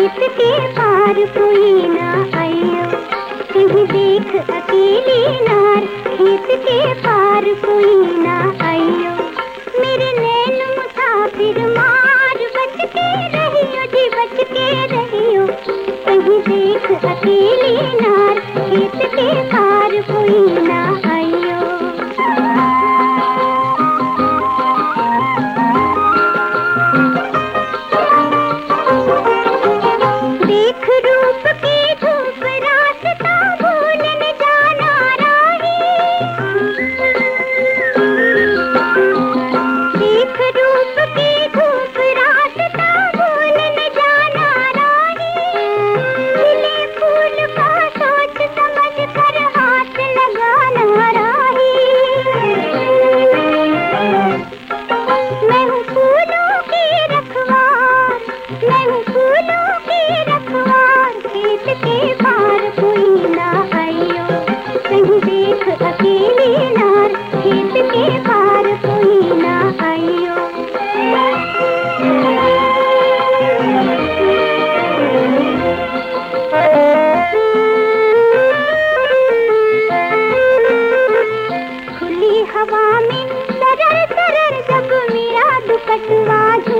गीत पार कोई ना आयो। तुझे देख अकेले नार खेत के पार कोई ना आयो। मेरे नैन मुसाफिर मार बच के रहियो जी बच के रहियो। तुझे देख अकेली नार खेत के पार कोई ना हवा में सरर सरर जब मेरा दुपटवा झूला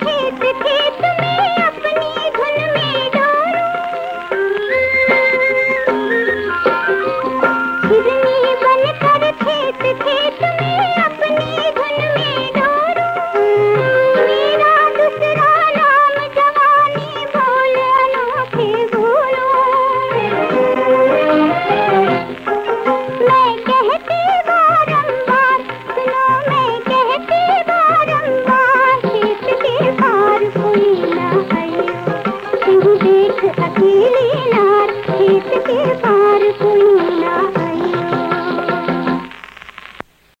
गीत के